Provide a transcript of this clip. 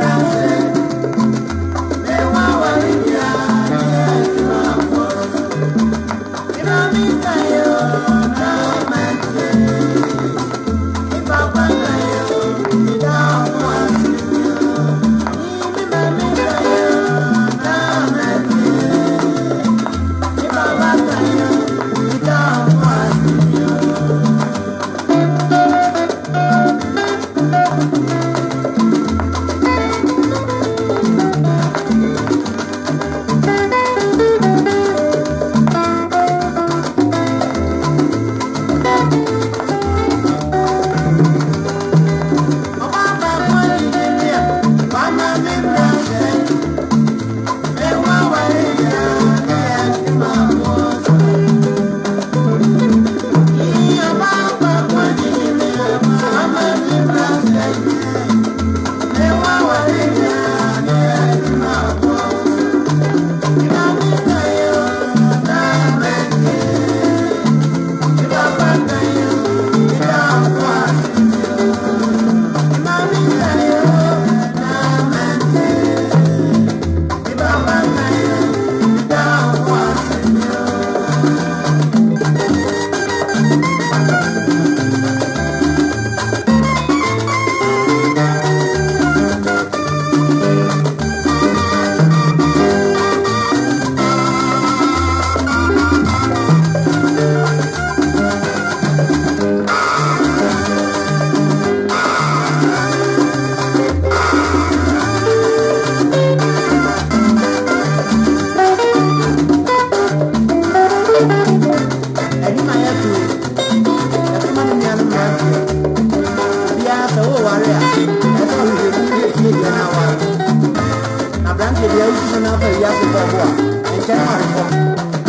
around. 一点疫情那会儿也不好过每天二十多